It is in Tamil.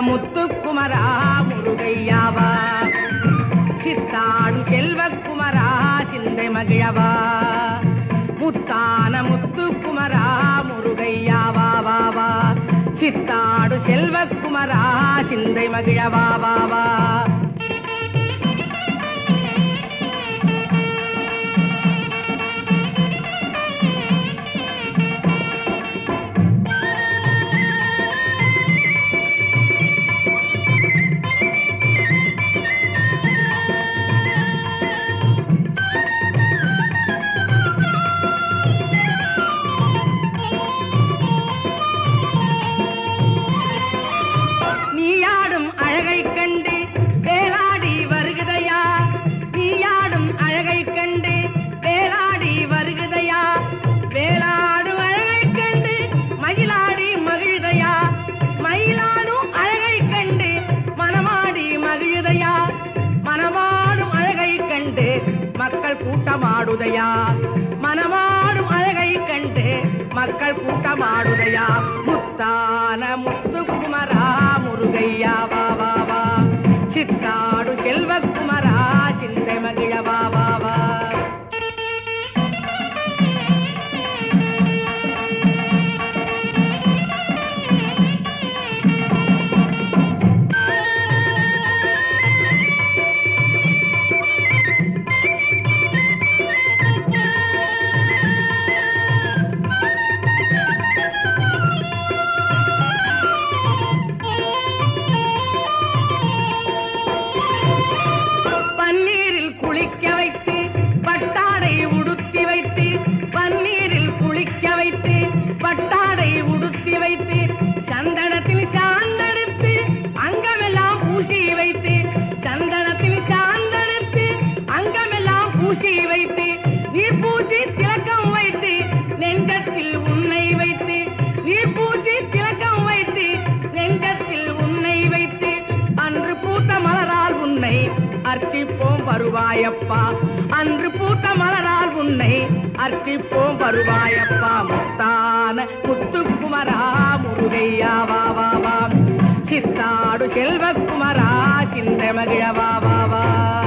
முத்துக்குமரா முருகையாவா. சித்தாடு செல்வக்குமரா சிந்தை மகிழவா. முத்தான முத்துக்குமரா முருகையாவாவா சித்தாடு செல்வக்குமரா சிந்தை மகிழவாவாவா கண்டு மக்கள் கூட்டமாடுதையா? மனமாடும் அழகை கண்டு மக்கள் கூட்டமாடுதையா? முத்தான முத்த அர்ச்சிப்போம் வருவாயப்பா. அன்று பூத்த மலரால் உன்னை அர்ச்சிப்போம் வருவாயப்பா. முத்தான முத்துக்குமரா முருகையா வா வா வா. சித்தாடு செல்வக்குமரா சிந்த மகிழ வா வா